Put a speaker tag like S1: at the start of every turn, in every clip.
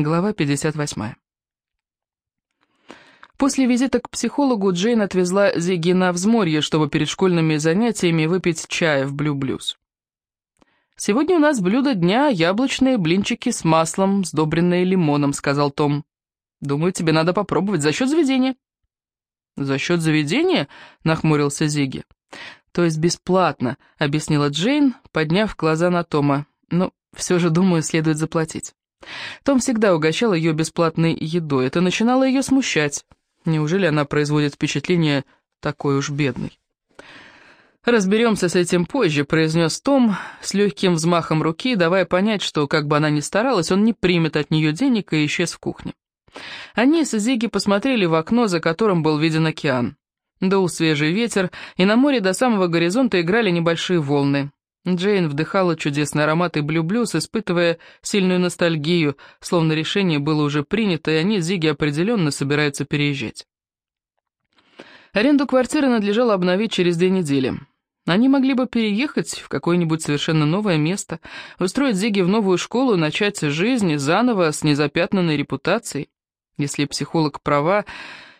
S1: Глава 58. После визита к психологу Джейн отвезла Зиги на взморье, чтобы перед школьными занятиями выпить чая в Блю-Блюз. «Сегодня у нас блюдо дня — яблочные блинчики с маслом, сдобренные лимоном», — сказал Том. «Думаю, тебе надо попробовать за счет заведения». «За счет заведения?» — нахмурился Зиги. «То есть бесплатно», — объяснила Джейн, подняв глаза на Тома. «Но все же, думаю, следует заплатить». Том всегда угощал ее бесплатной едой. Это начинало ее смущать. Неужели она производит впечатление такой уж бедной? «Разберемся с этим позже», — произнес Том с легким взмахом руки, давая понять, что, как бы она ни старалась, он не примет от нее денег и исчез в кухне. Они с Зиги посмотрели в окно, за которым был виден океан. Дул свежий ветер, и на море до самого горизонта играли небольшие волны. Джейн вдыхала чудесный аромат и блю-блюз, испытывая сильную ностальгию, словно решение было уже принято, и они Зиги определенно собираются переезжать. Аренду квартиры надлежало обновить через две недели. Они могли бы переехать в какое-нибудь совершенно новое место, устроить Зиги в новую школу и начать жизнь заново с незапятнанной репутацией. Если психолог права,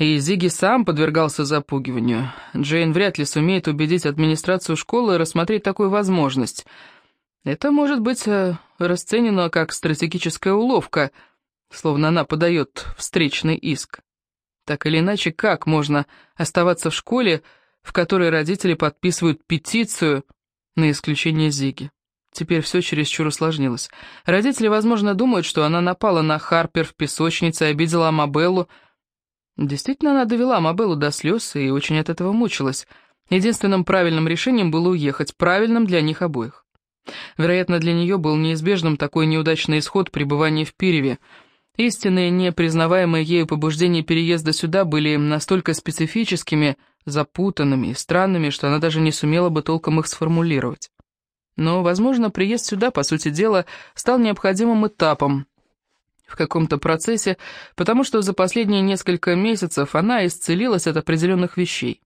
S1: и Зиги сам подвергался запугиванию. Джейн вряд ли сумеет убедить администрацию школы рассмотреть такую возможность. Это может быть э, расценено как стратегическая уловка, словно она подает встречный иск. Так или иначе, как можно оставаться в школе, в которой родители подписывают петицию на исключение Зиги? Теперь все чересчур усложнилось. Родители, возможно, думают, что она напала на Харпер в песочнице, обидела Амабеллу, Действительно, она довела Мабеллу до слез и очень от этого мучилась. Единственным правильным решением было уехать, правильным для них обоих. Вероятно, для нее был неизбежным такой неудачный исход пребывания в Пиреве. Истинные, непризнаваемые ею побуждения переезда сюда были настолько специфическими, запутанными и странными, что она даже не сумела бы толком их сформулировать. Но, возможно, приезд сюда, по сути дела, стал необходимым этапом, в каком-то процессе, потому что за последние несколько месяцев она исцелилась от определенных вещей.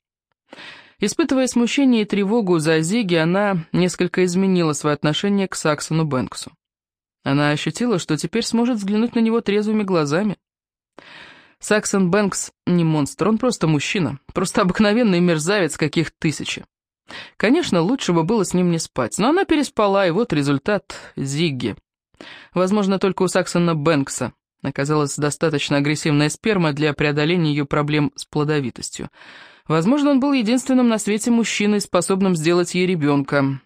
S1: Испытывая смущение и тревогу за Зиги, она несколько изменила свое отношение к Саксону Бэнксу. Она ощутила, что теперь сможет взглянуть на него трезвыми глазами. Саксон Бэнкс не монстр, он просто мужчина, просто обыкновенный мерзавец, каких тысячи. Конечно, лучше бы было с ним не спать, но она переспала, и вот результат — Зигги. Возможно, только у Саксона Бэнкса оказалась достаточно агрессивная сперма для преодоления ее проблем с плодовитостью. Возможно, он был единственным на свете мужчиной, способным сделать ей ребенка.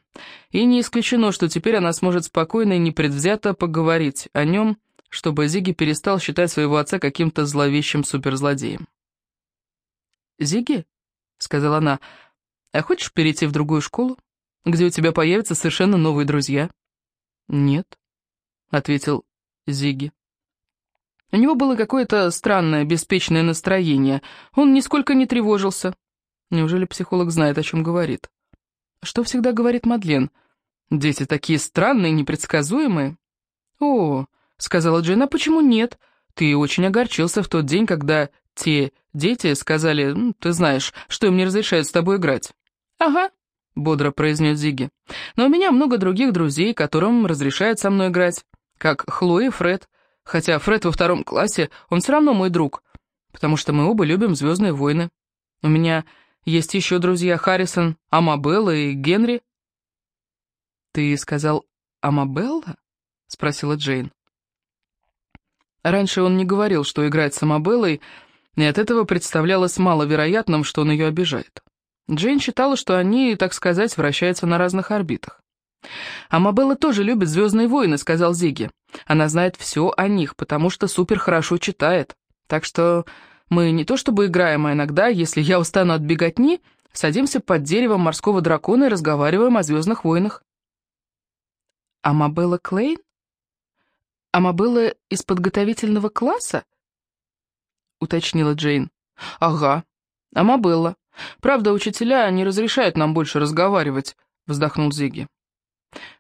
S1: И не исключено, что теперь она сможет спокойно и непредвзято поговорить о нем, чтобы Зиги перестал считать своего отца каким-то зловещим суперзлодеем. «Зиги?» — сказала она. «А хочешь перейти в другую школу, где у тебя появятся совершенно новые друзья?» «Нет», — ответил Зиги. У него было какое-то странное, беспечное настроение. Он нисколько не тревожился. Неужели психолог знает, о чем говорит? Что всегда говорит Мадлен? Дети такие странные, непредсказуемые. «О», — сказала Джейн, — «а почему нет? Ты очень огорчился в тот день, когда те дети сказали, ты знаешь, что им не разрешают с тобой играть». «Ага», — бодро произнес Зиги. «Но у меня много других друзей, которым разрешают со мной играть как Хлоя и Фред. Хотя Фред во втором классе, он все равно мой друг, потому что мы оба любим «Звездные войны». У меня есть еще друзья Харрисон, Амабелла и Генри. «Ты сказал Амабелла?» — спросила Джейн. Раньше он не говорил, что играет с Амабеллой, и от этого представлялось маловероятным, что он ее обижает. Джейн считала, что они, так сказать, вращаются на разных орбитах. «Амабелла тоже любит «Звездные войны», — сказал Зиги. «Она знает все о них, потому что супер хорошо читает. Так что мы не то чтобы играем, а иногда, если я устану от беготни, садимся под деревом морского дракона и разговариваем о «Звездных войнах». «Амабелла Клейн? Амабелла из подготовительного класса?» — уточнила Джейн. «Ага, Амабелла. Правда, учителя не разрешают нам больше разговаривать», — вздохнул Зиги.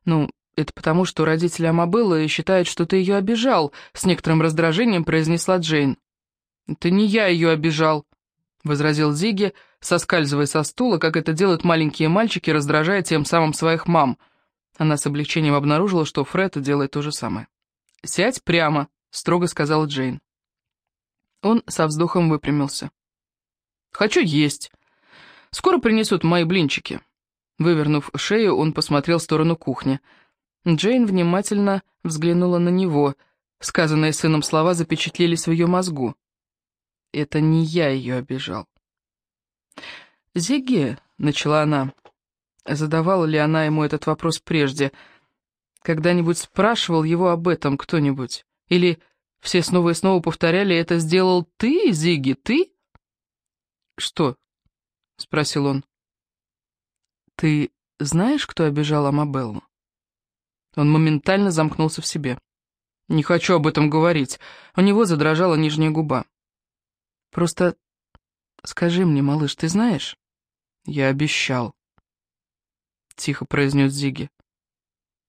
S1: «Ну, это потому, что родители Амабеллы считают, что ты ее обижал», — с некоторым раздражением произнесла Джейн. «Это не я ее обижал», — возразил Зиги, соскальзывая со стула, как это делают маленькие мальчики, раздражая тем самым своих мам. Она с облегчением обнаружила, что Фред делает то же самое. «Сядь прямо», — строго сказала Джейн. Он со вздохом выпрямился. «Хочу есть. Скоро принесут мои блинчики». Вывернув шею, он посмотрел в сторону кухни. Джейн внимательно взглянула на него. Сказанные сыном слова запечатлелись в ее мозгу. «Это не я ее обижал». «Зиги», — начала она, — задавала ли она ему этот вопрос прежде, когда-нибудь спрашивал его об этом кто-нибудь? Или все снова и снова повторяли, это сделал ты, Зиги, ты? «Что?» — спросил он. «Ты знаешь, кто обижал Амабеллу?» Он моментально замкнулся в себе. «Не хочу об этом говорить». У него задрожала нижняя губа. «Просто скажи мне, малыш, ты знаешь?» «Я обещал», — тихо произнес Зиги.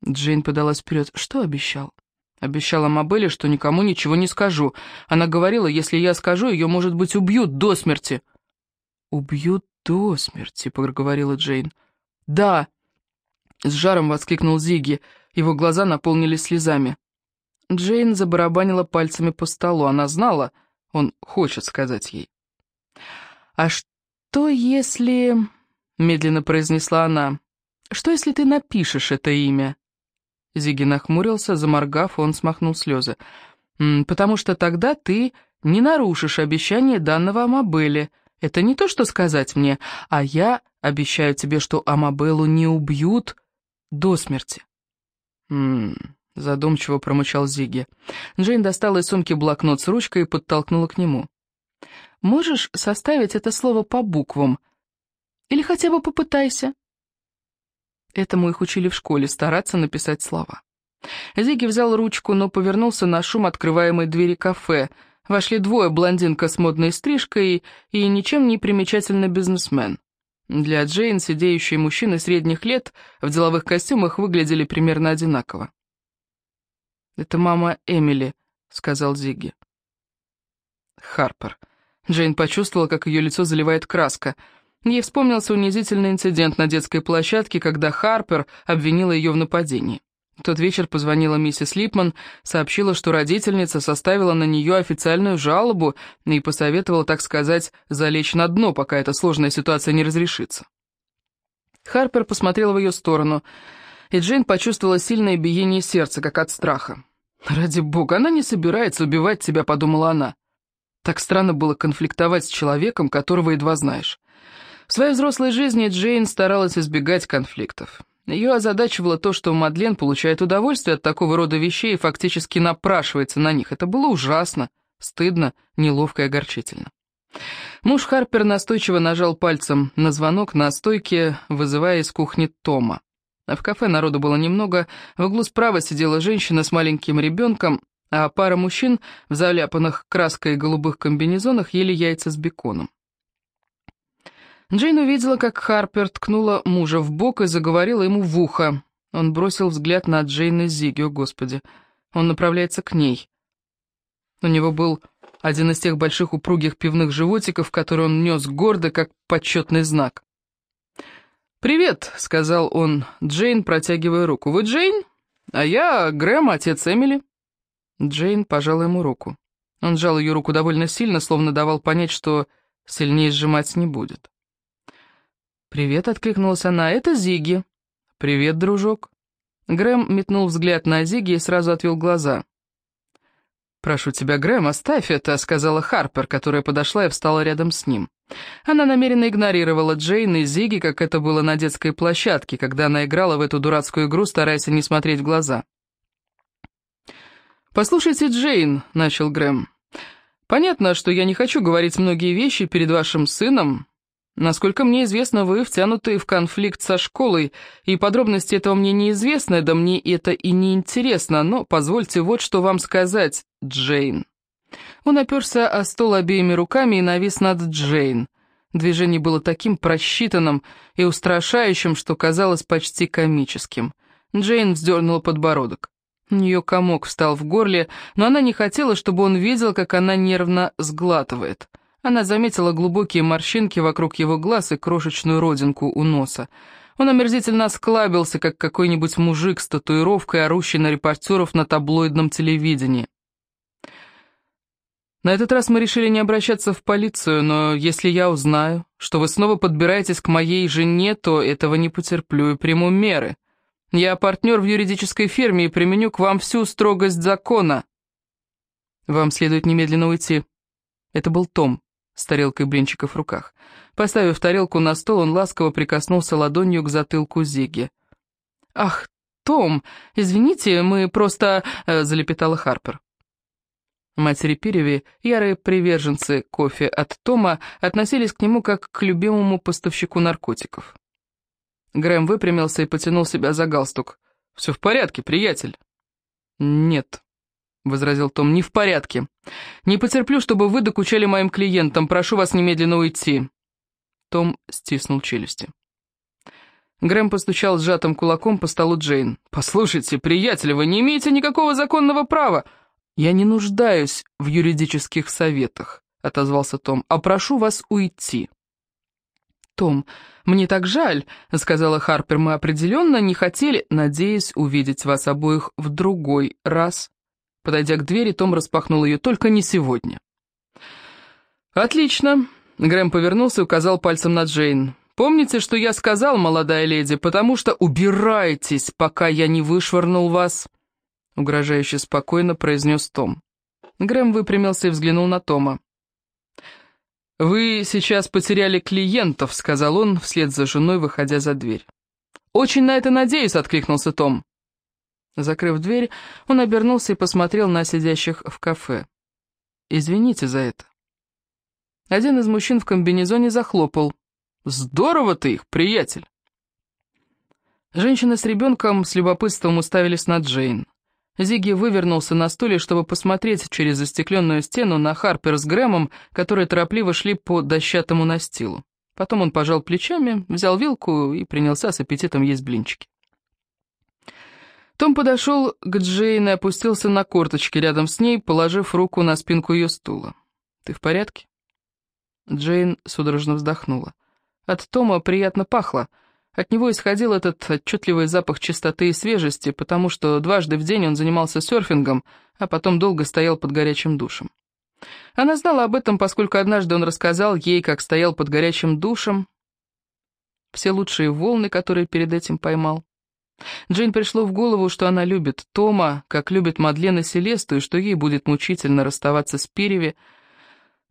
S1: Джейн подалась вперед. «Что обещал?» Обещала Мабеле, что никому ничего не скажу. Она говорила, если я скажу, ее, может быть, убьют до смерти. «Убьют до смерти», — проговорила Джейн. «Да!» — с жаром воскликнул Зиги. Его глаза наполнились слезами. Джейн забарабанила пальцами по столу. Она знала, он хочет сказать ей. «А что если...» — медленно произнесла она. «Что если ты напишешь это имя?» Зиги нахмурился, заморгав, он смахнул слезы. «Потому что тогда ты не нарушишь обещание данного Амабелле. Это не то, что сказать мне, а я обещаю тебе, что Амабеллу не убьют до смерти. «М-м-м», задумчиво промычал Зиги. Джейн достала из сумки блокнот с ручкой и подтолкнула к нему. «Можешь составить это слово по буквам? Или хотя бы попытайся?» Этому их учили в школе, стараться написать слова. Зиги взял ручку, но повернулся на шум открываемой двери кафе — Вошли двое, блондинка с модной стрижкой и ничем не примечательный бизнесмен. Для Джейн сидеющие мужчины средних лет в деловых костюмах выглядели примерно одинаково. «Это мама Эмили», — сказал Зигги. Харпер. Джейн почувствовала, как ее лицо заливает краска. Ей вспомнился унизительный инцидент на детской площадке, когда Харпер обвинила ее в нападении. В тот вечер позвонила миссис Липман, сообщила, что родительница составила на нее официальную жалобу и посоветовала, так сказать, залечь на дно, пока эта сложная ситуация не разрешится. Харпер посмотрела в ее сторону, и Джейн почувствовала сильное биение сердца, как от страха. «Ради бога, она не собирается убивать тебя», — подумала она. Так странно было конфликтовать с человеком, которого едва знаешь. В своей взрослой жизни Джейн старалась избегать конфликтов. Ее озадачивало то, что Мадлен получает удовольствие от такого рода вещей и фактически напрашивается на них. Это было ужасно, стыдно, неловко и огорчительно. Муж Харпер настойчиво нажал пальцем на звонок на стойке, вызывая из кухни Тома. В кафе народу было немного, в углу справа сидела женщина с маленьким ребенком, а пара мужчин в заляпанных краской голубых комбинезонах ели яйца с беконом. Джейн увидела, как Харпер ткнула мужа в бок и заговорила ему в ухо. Он бросил взгляд на Джейн и Зиги, о господи. Он направляется к ней. У него был один из тех больших упругих пивных животиков, которые он нес гордо, как почетный знак. «Привет», — сказал он, Джейн, протягивая руку. «Вы Джейн? А я Грэм, отец Эмили». Джейн пожала ему руку. Он сжал ее руку довольно сильно, словно давал понять, что сильнее сжимать не будет. «Привет», — откликнулась она, — «это Зиги». «Привет, дружок». Грэм метнул взгляд на Зиги и сразу отвел глаза. «Прошу тебя, Грэм, оставь это», — сказала Харпер, которая подошла и встала рядом с ним. Она намеренно игнорировала Джейн и Зиги, как это было на детской площадке, когда она играла в эту дурацкую игру, стараясь не смотреть в глаза. «Послушайте, Джейн», — начал Грэм. «Понятно, что я не хочу говорить многие вещи перед вашим сыном, Насколько мне известно, вы втянуты в конфликт со школой, и подробности этого мне неизвестны, да мне это и не интересно, но позвольте вот что вам сказать, Джейн». Он оперся о стол обеими руками и навис над Джейн. Движение было таким просчитанным и устрашающим, что казалось почти комическим. Джейн вздернула подбородок. У нее комок встал в горле, но она не хотела, чтобы он видел, как она нервно сглатывает. Она заметила глубокие морщинки вокруг его глаз и крошечную родинку у носа. Он омерзительно осклабился, как какой-нибудь мужик с татуировкой, орущий на репортеров на таблоидном телевидении. На этот раз мы решили не обращаться в полицию, но если я узнаю, что вы снова подбираетесь к моей жене, то этого не потерплю и приму меры. Я партнер в юридической фирме и применю к вам всю строгость закона. Вам следует немедленно уйти. Это был Том с тарелкой блинчиков в руках. Поставив тарелку на стол, он ласково прикоснулся ладонью к затылку Зиги. «Ах, Том, извините, мы просто...» э, — залепетала Харпер. Матери Пиреви, ярые приверженцы кофе от Тома, относились к нему как к любимому поставщику наркотиков. Грэм выпрямился и потянул себя за галстук. «Все в порядке, приятель?» «Нет», — возразил Том, — «не в порядке. Не потерплю, чтобы вы докучали моим клиентам. Прошу вас немедленно уйти». Том стиснул челюсти. Грэм постучал сжатым кулаком по столу Джейн. «Послушайте, приятель, вы не имеете никакого законного права!» «Я не нуждаюсь в юридических советах», — отозвался Том, — «а прошу вас уйти». «Том, мне так жаль», — сказала Харпер, — «мы определенно не хотели, надеясь увидеть вас обоих в другой раз». Подойдя к двери, Том распахнул ее, только не сегодня. «Отлично», — Грэм повернулся и указал пальцем на Джейн. «Помните, что я сказал, молодая леди, потому что убирайтесь, пока я не вышвырнул вас» угрожающе спокойно произнес Том. Грэм выпрямился и взглянул на Тома. «Вы сейчас потеряли клиентов», — сказал он, вслед за женой, выходя за дверь. «Очень на это надеюсь», — откликнулся Том. Закрыв дверь, он обернулся и посмотрел на сидящих в кафе. «Извините за это». Один из мужчин в комбинезоне захлопал. «Здорово ты их, приятель!» Женщина с ребенком с любопытством уставились на Джейн. Зиги вывернулся на стуле, чтобы посмотреть через застекленную стену на Харпер с Грэмом, которые торопливо шли по дощатому настилу. Потом он пожал плечами, взял вилку и принялся с аппетитом есть блинчики. Том подошел к Джейн и опустился на корточки рядом с ней, положив руку на спинку ее стула. «Ты в порядке?» Джейн судорожно вздохнула. От Тома приятно пахло — от него исходил этот отчетливый запах чистоты и свежести, потому что дважды в день он занимался серфингом, а потом долго стоял под горячим душем. Она знала об этом, поскольку однажды он рассказал ей, как стоял под горячим душем, все лучшие волны, которые перед этим поймал. Джейн пришло в голову, что она любит Тома, как любит Мадлен и Селесту, и что ей будет мучительно расставаться с Пиреви,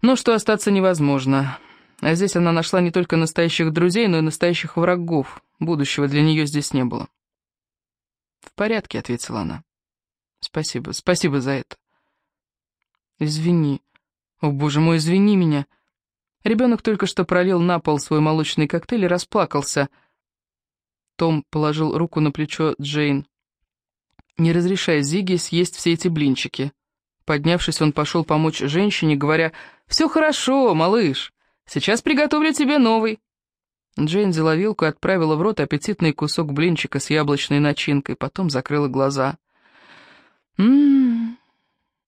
S1: но что остаться невозможно. А здесь она нашла не только настоящих друзей, но и настоящих врагов. Будущего для нее здесь не было. «В порядке», — ответила она. «Спасибо, спасибо за это». «Извини. О, боже мой, извини меня». Ребенок только что пролил на пол свой молочный коктейль и расплакался. Том положил руку на плечо Джейн. «Не разрешай Зиге съесть все эти блинчики». Поднявшись, он пошел помочь женщине, говоря, «Все хорошо, малыш». Сейчас приготовлю тебе новый». Джейн взяла вилку и отправила в рот аппетитный кусок блинчика с яблочной начинкой, потом закрыла глаза. «М-м-м».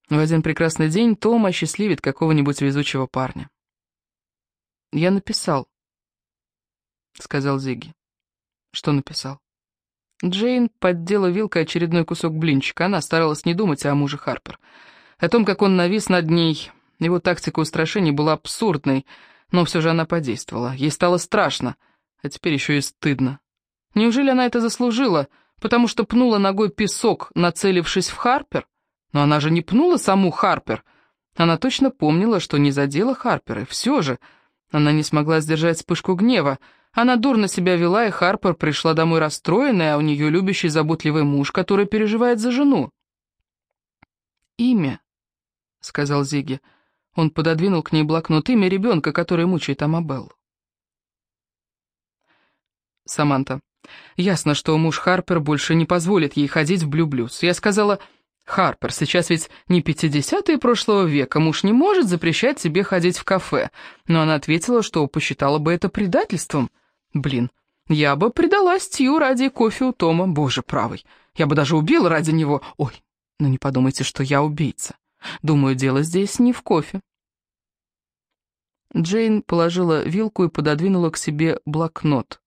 S1: В один прекрасный день Том осчастливит какого-нибудь везучего парня. «Я написал», — сказал Зигги. «Что написал?» Джейн поддела вилкой очередной кусок блинчика. Она старалась не думать о муже Харпер. О том, как он навис над ней. Его тактика устрашений была абсурдной — но все же она подействовала. Ей стало страшно, а теперь еще и стыдно. Неужели она это заслужила, потому что пнула ногой песок, нацелившись в Харпер? Но она же не пнула саму Харпер. Она точно помнила, что не задела Харпер, и все же она не смогла сдержать вспышку гнева. Она дурно себя вела, и Харпер пришла домой расстроенная, а у нее любящий заботливый муж, который переживает за жену. «Имя», — сказал Зиги, — он пододвинул к ней блокнот имя ребенка, который мучает Амабеллу. Саманта. Ясно, что муж Харпер больше не позволит ей ходить в Блю-Блюз. Я сказала, Харпер, сейчас ведь не пятидесятые прошлого века, муж не может запрещать себе ходить в кафе. Но она ответила, что посчитала бы это предательством. Блин, я бы предала Стью ради кофе у Тома, боже правый. Я бы даже убила ради него. Ой, ну не подумайте, что я убийца. Думаю, дело здесь не в кофе. Джейн положила вилку и пододвинула к себе блокнот.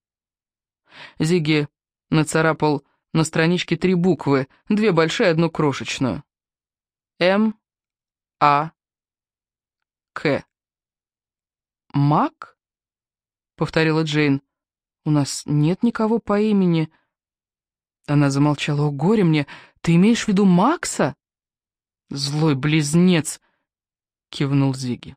S1: Зиги нацарапал на страничке три буквы, две большие, одну крошечную. М, А, К. «Мак?» — повторила Джейн. «У нас нет никого по имени...» Она замолчала. «О, горе мне! Ты имеешь в виду Макса?» «Злой близнец!» — кивнул Зиги.